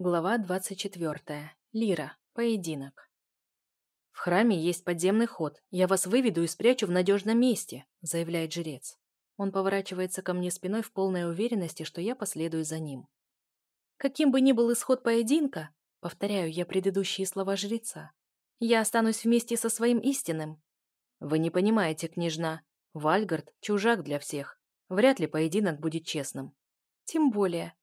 Глава 24. Лира. Поединок. «В храме есть подземный ход. Я вас выведу и спрячу в надежном месте», — заявляет жрец. Он поворачивается ко мне спиной в полной уверенности, что я последую за ним. «Каким бы ни был исход поединка», — повторяю я предыдущие слова жреца, «я останусь вместе со своим истинным». «Вы не понимаете, княжна. Вальгард — чужак для всех. Вряд ли поединок будет честным». «Тем более»,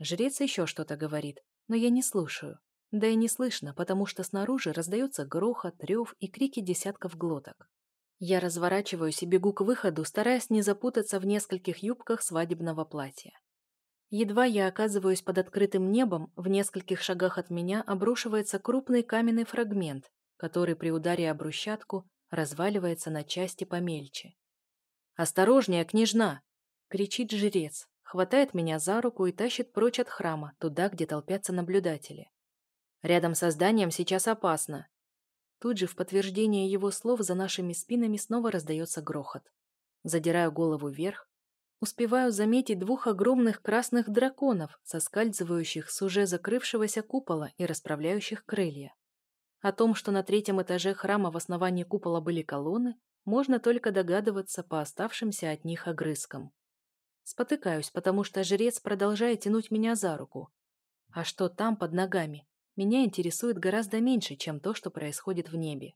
Жрец еще что-то говорит, но я не слушаю. Да и не слышно, потому что снаружи раздается грохот, рев и крики десятков глоток. Я разворачиваюсь и бегу к выходу, стараясь не запутаться в нескольких юбках свадебного платья. Едва я оказываюсь под открытым небом, в нескольких шагах от меня обрушивается крупный каменный фрагмент, который при ударе о брусчатку разваливается на части помельче. «Осторожнее, княжна!» — кричит жрец, хватает меня за руку и тащит прочь от храма, туда, где толпятся наблюдатели. Рядом со зданием сейчас опасно. Тут же в подтверждение его слов за нашими спинами снова раздается грохот. Задираю голову вверх, успеваю заметить двух огромных красных драконов, соскальзывающих с уже закрывшегося купола и расправляющих крылья. О том, что на третьем этаже храма в основании купола были колонны, можно только догадываться по оставшимся от них огрызкам. Спотыкаюсь, потому что жрец продолжает тянуть меня за руку. А что там под ногами, меня интересует гораздо меньше, чем то, что происходит в небе.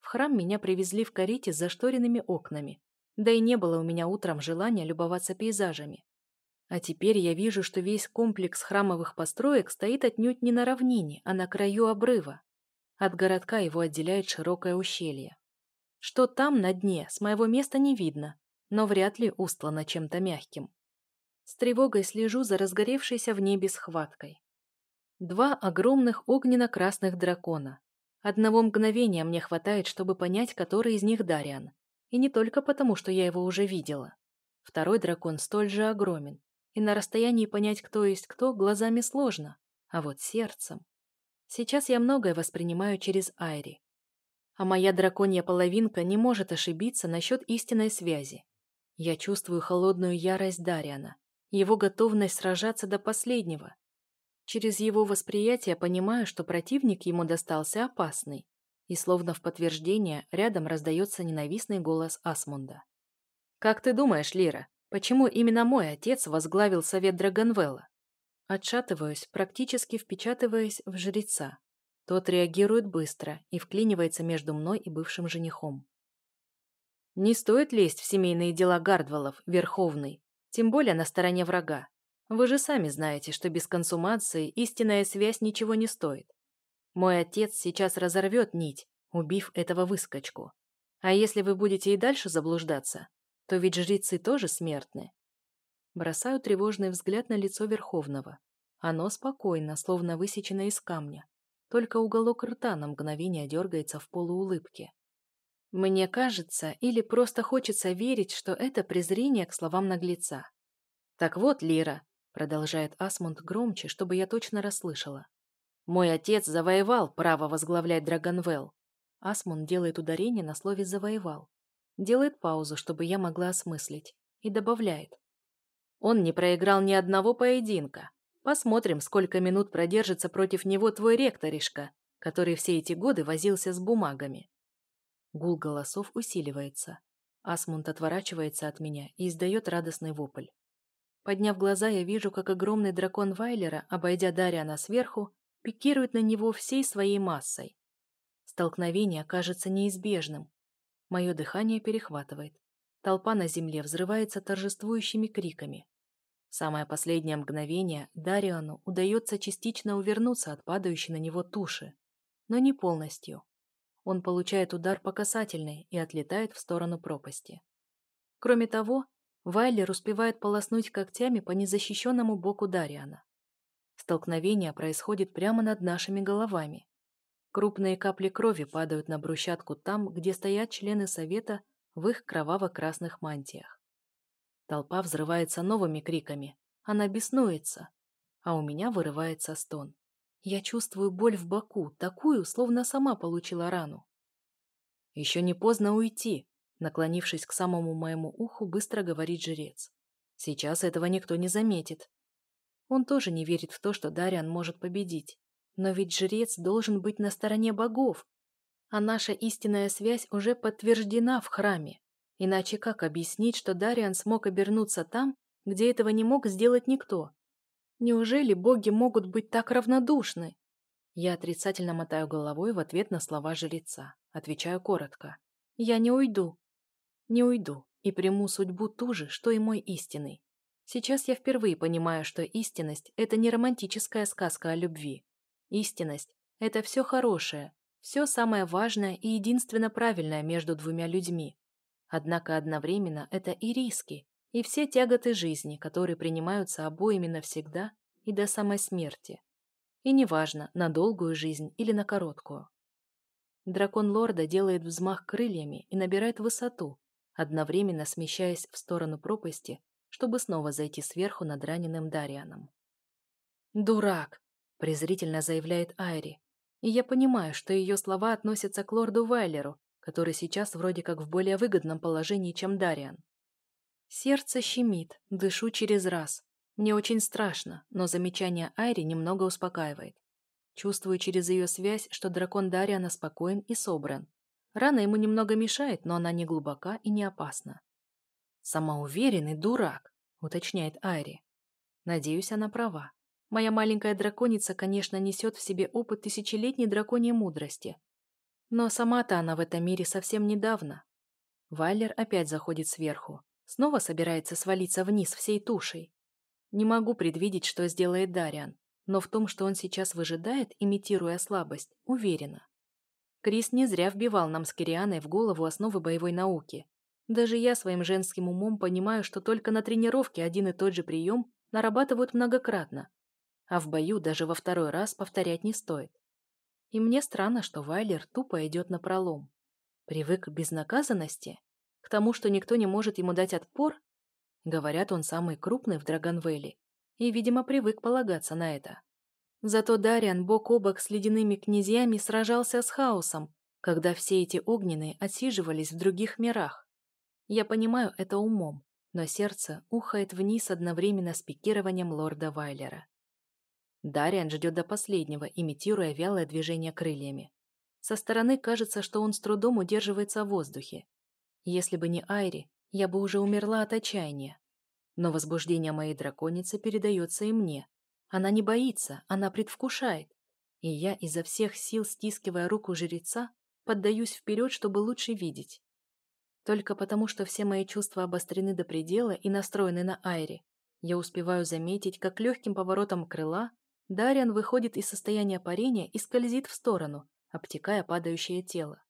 В храм меня привезли в карете с зашторенными окнами, да и не было у меня утром желания любоваться пейзажами. А теперь я вижу, что весь комплекс храмовых построек стоит отнюдь не на равнине, а на краю обрыва. От городка его отделяет широкое ущелье. Что там на дне, с моего места не видно, но вряд ли устлана чем-то мягким. С тревогой слежу за разгоревшейся в небе схваткой. Два огромных огненно-красных дракона. Одного мгновения мне хватает, чтобы понять, который из них Дариан. И не только потому, что я его уже видела. Второй дракон столь же огромен, и на расстоянии понять, кто есть кто, глазами сложно, а вот сердцем. Сейчас я многое воспринимаю через Айри. А моя драконья половинка не может ошибиться насчет истинной связи. Я чувствую холодную ярость Дариана, его готовность сражаться до последнего. Через его восприятие понимаю, что противник ему достался опасный, и словно в подтверждение рядом раздается ненавистный голос Асмунда. «Как ты думаешь, Лира, почему именно мой отец возглавил совет Драгонвелла?» Отшатываюсь, практически впечатываясь в жреца. Тот реагирует быстро и вклинивается между мной и бывшим женихом. Не стоит лезть в семейные дела Гардвалов, Верховный, тем более на стороне врага. Вы же сами знаете, что без консумации истинная связь ничего не стоит. Мой отец сейчас разорвет нить, убив этого выскочку. А если вы будете и дальше заблуждаться, то ведь жрецы тоже смертны. Бросаю тревожный взгляд на лицо Верховного. Оно спокойно, словно высечено из камня. Только уголок рта на мгновение дергается в полуулыбке. Мне кажется, или просто хочется верить, что это презрение к словам наглеца. «Так вот, Лира», — продолжает Асмунд громче, чтобы я точно расслышала. «Мой отец завоевал право возглавлять Драгонвелл». Асмунд делает ударение на слове «завоевал». Делает паузу, чтобы я могла осмыслить, и добавляет. «Он не проиграл ни одного поединка. Посмотрим, сколько минут продержится против него твой ректоришка, который все эти годы возился с бумагами. Гул голосов усиливается. Асмунд отворачивается от меня и издает радостный вопль. Подняв глаза, я вижу, как огромный дракон Вайлера, обойдя Дариана сверху, пикирует на него всей своей массой. Столкновение кажется неизбежным. Мое дыхание перехватывает. Толпа на земле взрывается торжествующими криками. В самое последнее мгновение Дариану удается частично увернуться от падающей на него туши, но не полностью. Он получает удар по касательной и отлетает в сторону пропасти. Кроме того, Вайлер успевает полоснуть когтями по незащищенному боку Дариана. Столкновение происходит прямо над нашими головами. Крупные капли крови падают на брусчатку там, где стоят члены Совета в их кроваво-красных мантиях. Толпа взрывается новыми криками. Она беснуется, а у меня вырывается стон. Я чувствую боль в боку, такую, словно сама получила рану. «Еще не поздно уйти», — наклонившись к самому моему уху, быстро говорит жрец. «Сейчас этого никто не заметит». Он тоже не верит в то, что Дариан может победить. Но ведь жрец должен быть на стороне богов. А наша истинная связь уже подтверждена в храме. Иначе как объяснить, что Дариан смог обернуться там, где этого не мог сделать никто? Неужели боги могут быть так равнодушны? Я отрицательно мотаю головой в ответ на слова жреца. Отвечаю коротко. Я не уйду. Не уйду и приму судьбу ту же, что и мой истинный. Сейчас я впервые понимаю, что истинность – это не романтическая сказка о любви. Истинность – это все хорошее, все самое важное и единственно правильное между двумя людьми. Однако одновременно это и риски, и все тяготы жизни, которые принимаются обоими навсегда и до самой смерти. И неважно, на долгую жизнь или на короткую. Дракон лорда делает взмах крыльями и набирает высоту, одновременно смещаясь в сторону пропасти, чтобы снова зайти сверху над раненым Дарианом. «Дурак!» – презрительно заявляет Айри. И я понимаю, что ее слова относятся к лорду Вайлеру, который сейчас вроде как в более выгодном положении, чем Дариан. Сердце щемит, дышу через раз. Мне очень страшно, но замечание Айри немного успокаивает. Чувствую через ее связь, что дракон Дариана спокоен и собран, Рана ему немного мешает, но она не глубока и не опасна. «Самоуверенный дурак», — уточняет Айри. Надеюсь, она права. Моя маленькая драконица, конечно, несет в себе опыт тысячелетней драконьей мудрости. Но сама-то она в этом мире совсем недавно. Вайлер опять заходит сверху. Снова собирается свалиться вниз всей тушей. Не могу предвидеть, что сделает Дариан, но в том, что он сейчас выжидает, имитируя слабость, уверена. Крис не зря вбивал нам с Кирианой в голову основы боевой науки. Даже я своим женским умом понимаю, что только на тренировке один и тот же прием нарабатывают многократно, а в бою даже во второй раз повторять не стоит. И мне странно, что Вайлер тупо идет на пролом. Привык к безнаказанности? К тому, что никто не может ему дать отпор? Говорят, он самый крупный в Драгонвелле и, видимо, привык полагаться на это. Зато Дариан бок о бок с ледяными князьями сражался с хаосом, когда все эти огненные отсиживались в других мирах. Я понимаю это умом, но сердце ухает вниз одновременно с пикированием лорда Вайлера. Дариан ждет до последнего, имитируя вялое движение крыльями. Со стороны кажется, что он с трудом удерживается в воздухе. Если бы не Айри, я бы уже умерла от отчаяния. Но возбуждение моей драконицы передается и мне, она не боится, она предвкушает. И я, изо всех сил стискивая руку жреца, поддаюсь вперед, чтобы лучше видеть. Только потому, что все мои чувства обострены до предела и настроены на Айре, я успеваю заметить, как легким поворотом крыла Дариан выходит из состояния парения и скользит в сторону, обтекая падающее тело.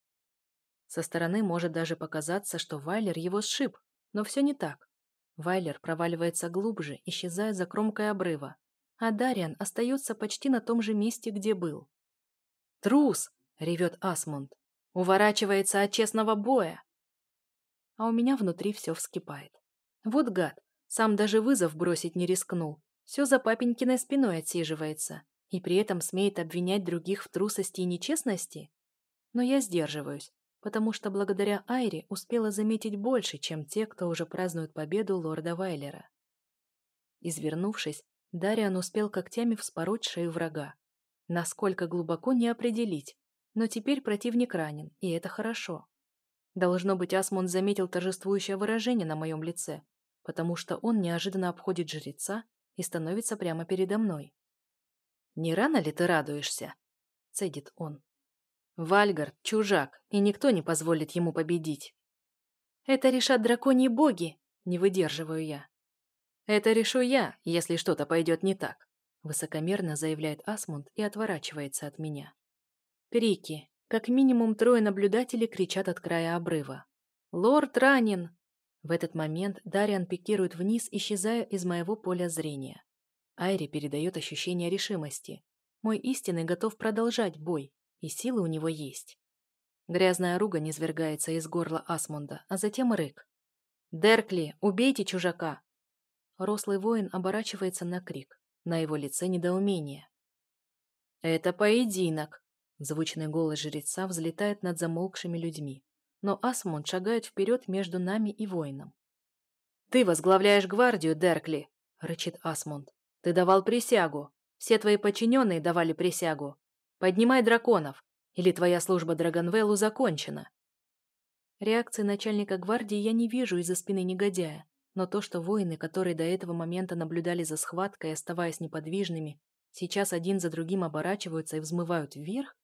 Со стороны может даже показаться, что Вайлер его сшиб, но все не так. Вайлер проваливается глубже, исчезая за кромкой обрыва, а Дариан остается почти на том же месте, где был. «Трус!» — ревет Асмунд. «Уворачивается от честного боя!» А у меня внутри все вскипает. Вот гад, сам даже вызов бросить не рискнул. Все за папенькиной спиной отсиживается и при этом смеет обвинять других в трусости и нечестности. Но я сдерживаюсь, потому что благодаря Айре успела заметить больше, чем те, кто уже празднует победу лорда Вайлера. Извернувшись, Дариан успел когтями вспороть шею врага. Насколько глубоко не определить, но теперь противник ранен, и это хорошо. Должно быть, Асмунд заметил торжествующее выражение на моем лице, потому что он неожиданно обходит жреца и становится прямо передо мной. «Не рано ли ты радуешься?» — цедит он. «Вальгард — чужак, и никто не позволит ему победить». «Это решат драконьи боги!» — не выдерживаю я. «Это решу я, если что-то пойдет не так», высокомерно заявляет Асмунд и отворачивается от меня. Крики. Как минимум трое наблюдателей кричат от края обрыва. «Лорд ранен!» В этот момент Дариан пикирует вниз, исчезая из моего поля зрения. Айри передает ощущение решимости. Мой истинный готов продолжать бой, и силы у него есть. Грязная ругань извергается из горла Асмунда, а затем рык. «Деркли, убейте чужака! Рослый воин оборачивается на крик. На его лице недоумение. «Это поединок!» Звучный голос жреца взлетает над замолкшими людьми. Но Асмунд шагает вперед между нами и воином. «Ты возглавляешь гвардию, Деркли!» — рычит Асмунд. Ты давал присягу. Все твои подчиненные давали присягу. Поднимай драконов, или твоя служба Драгонвеллу закончена. Реакции начальника гвардии я не вижу из-за спины негодяя, но то, что воины, которые до этого момента наблюдали за схваткой, оставаясь неподвижными, сейчас один за другим оборачиваются и взмывают вверх,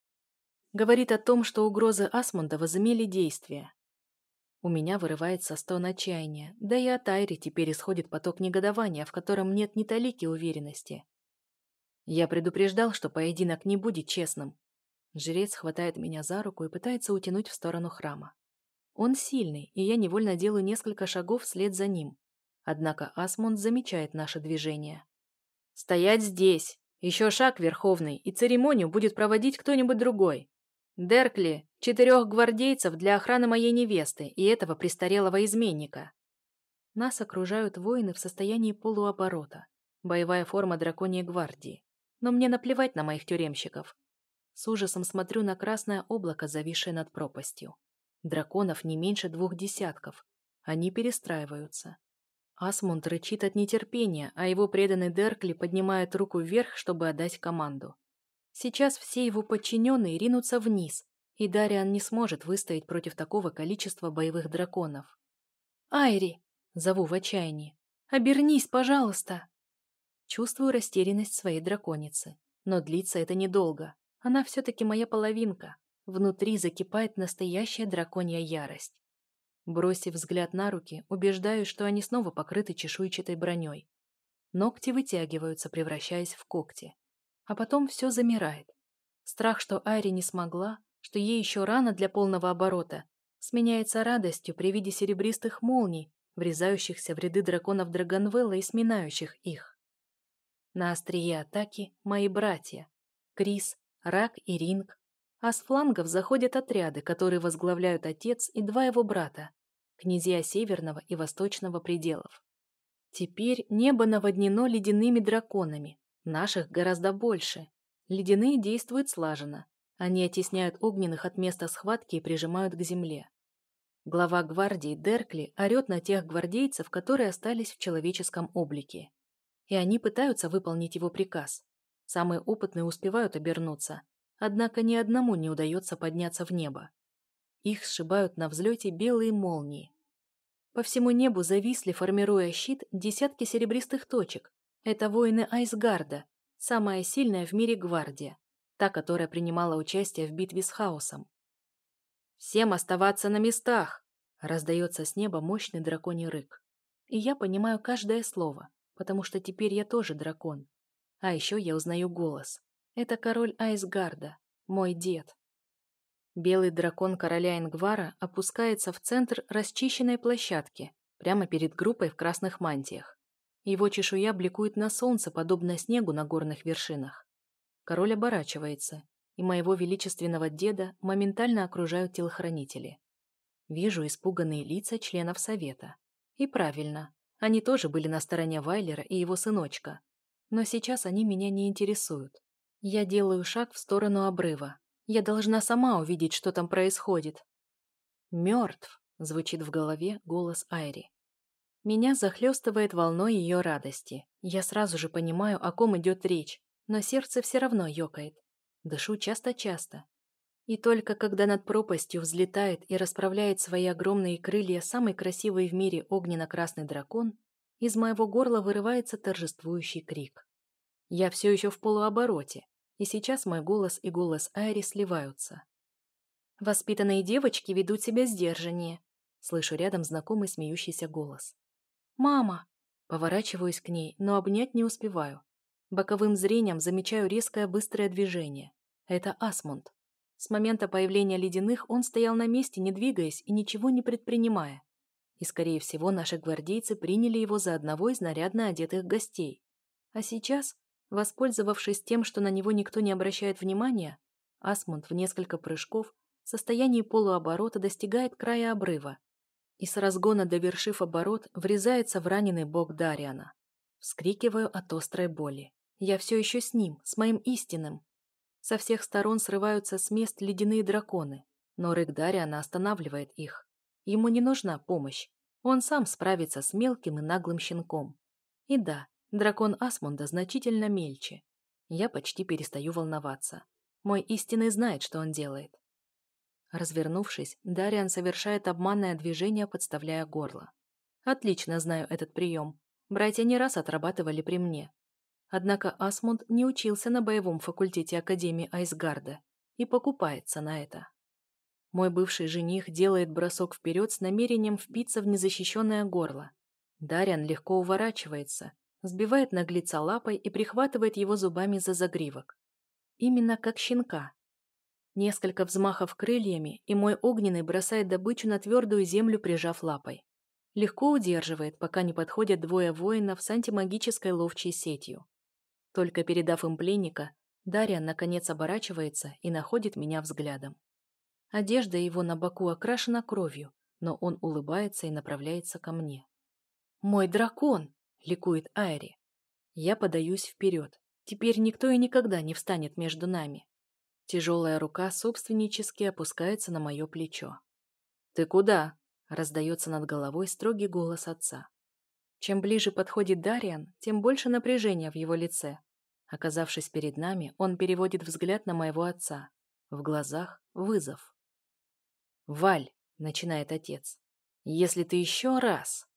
говорит о том, что угрозы Асмунда возымели действие. У меня вырывается стон отчаяния, да и от Айри теперь исходит поток негодования, в котором нет ни талики уверенности. Я предупреждал, что поединок не будет честным. Жрец хватает меня за руку и пытается утянуть в сторону храма. Он сильный, и я невольно делаю несколько шагов вслед за ним. Однако Асмунд замечает наше движение. «Стоять здесь! Еще шаг, Верховный, и церемонию будет проводить кто-нибудь другой. Деркли, четырех гвардейцев для охраны моей невесты и этого престарелого изменника». Нас окружают воины в состоянии полуоборота. Боевая форма драконьей гвардии. Но мне наплевать на моих тюремщиков. С ужасом смотрю на красное облако, зависшее над пропастью. Драконов не меньше двух десятков. Они перестраиваются. Асмунд рычит от нетерпения, а его преданный Деркли поднимает руку вверх, чтобы отдать команду. Сейчас все его подчиненные ринутся вниз, и Дариан не сможет выстоять против такого количества боевых драконов. «Айри!» — зову в отчаянии. «Обернись, пожалуйста!» Чувствую растерянность своей драконицы, но длится это недолго. Она все-таки моя половинка, Внутри закипает настоящая драконья ярость. Бросив взгляд на руки, убеждаюсь, что они снова покрыты чешуйчатой броней. Ногти вытягиваются, превращаясь в когти. А потом все замирает. Страх, что Айри не смогла, что ей еще рано для полного оборота, сменяется радостью при виде серебристых молний, врезающихся в ряды драконов Драгонвелла и сминающих их. На острие атаки мои братья — Крис, Рак и Ринг, а с флангов заходят отряды, которые возглавляют отец и два его брата, князья Северного и Восточного пределов. Теперь небо наводнено ледяными драконами, наших гораздо больше. Ледяные действуют слаженно. Они оттесняют огненных от места схватки и прижимают к земле. Глава гвардии Деркли орет на тех гвардейцев, которые остались в человеческом облике. И они пытаются выполнить его приказ. Самые опытные успевают обернуться, Однако ни одному не удается подняться в небо. Их сшибают на взлете белые молнии. По всему небу зависли, формируя щит, десятки серебристых точек. Это воины Айсгарда, самая сильная в мире гвардия, та, которая принимала участие в битве с хаосом. «Всем оставаться на местах!» — раздается с неба мощный драконий рык. И я понимаю каждое слово, потому что теперь я тоже дракон. А еще я узнаю голос. Это король Айсгарда, мой дед. Белый дракон короля Ингвара опускается в центр расчищенной площадки, прямо перед группой в красных мантиях. Его чешуя бликует на солнце, подобно снегу на горных вершинах. Король оборачивается, и моего величественного деда моментально окружают телохранители. Вижу испуганные лица членов совета. И правильно, они тоже были на стороне Вайлера и его сыночка. Но сейчас они меня не интересуют. Я делаю шаг в сторону обрыва. Я должна сама увидеть, что там происходит. «Мертв», — звучит в голове голос Айри. Меня захлестывает волной ее радости. Я сразу же понимаю, о ком идет речь, но сердце все равно ёкает. Дышу часто-часто. И только когда над пропастью взлетает и расправляет свои огромные крылья самый красивый в мире огненно-красный дракон, из моего горла вырывается торжествующий крик. Я все еще в полуобороте, и сейчас мой голос и голос Айри сливаются. «Воспитанные девочки ведут себя сдержаннее», — слышу рядом знакомый смеющийся голос. «Мама!» Поворачиваюсь к ней, но обнять не успеваю. Боковым зрением замечаю резкое быстрое движение. Это Асмунд. С момента появления ледяных он стоял на месте, не двигаясь и ничего не предпринимая. И, скорее всего, наши гвардейцы приняли его за одного из нарядно одетых гостей. А сейчас Воспользовавшись тем, что на него никто не обращает внимания, Асмунд в несколько прыжков в состоянии полуоборота достигает края обрыва и с разгона довершив оборот, врезается в раненый бок Дариана. Вскрикиваю от острой боли. Я все еще с ним, с моим истинным. Со всех сторон срываются с мест ледяные драконы, но рык Дариана останавливает их. Ему не нужна помощь. Он сам справится с мелким и наглым щенком. И да, Дракон Асмунда значительно мельче. Я почти перестаю волноваться. Мой истинный знает, что он делает. Развернувшись, Дариан совершает обманное движение, подставляя горло. Отлично знаю этот прием. Братья не раз отрабатывали при мне. Однако Асмунд не учился на боевом факультете Академии Айсгарда и покупается на это. Мой бывший жених делает бросок вперед с намерением впиться в незащищенное горло. Дариан легко уворачивается, сбивает наглеца лапой и прихватывает его зубами за загривок. Именно как щенка. Несколько взмахов крыльями, и мой огненный бросает добычу на твердую землю, прижав лапой. Легко удерживает, пока не подходят двое воинов с антимагической ловчей сетью. Только передав им пленника, Дарья наконец оборачивается и находит меня взглядом. Одежда его на боку окрашена кровью, но он улыбается и направляется ко мне. «Мой дракон!» — ликует Айри. Я подаюсь вперед. Теперь никто и никогда не встанет между нами. Тяжелая рука собственнически опускается на мое плечо. «Ты куда?» — раздается над головой строгий голос отца. Чем ближе подходит Дариан, тем больше напряжения в его лице. Оказавшись перед нами, он переводит взгляд на моего отца. В глазах вызов. «Валь», — начинает отец, — «если ты еще раз...»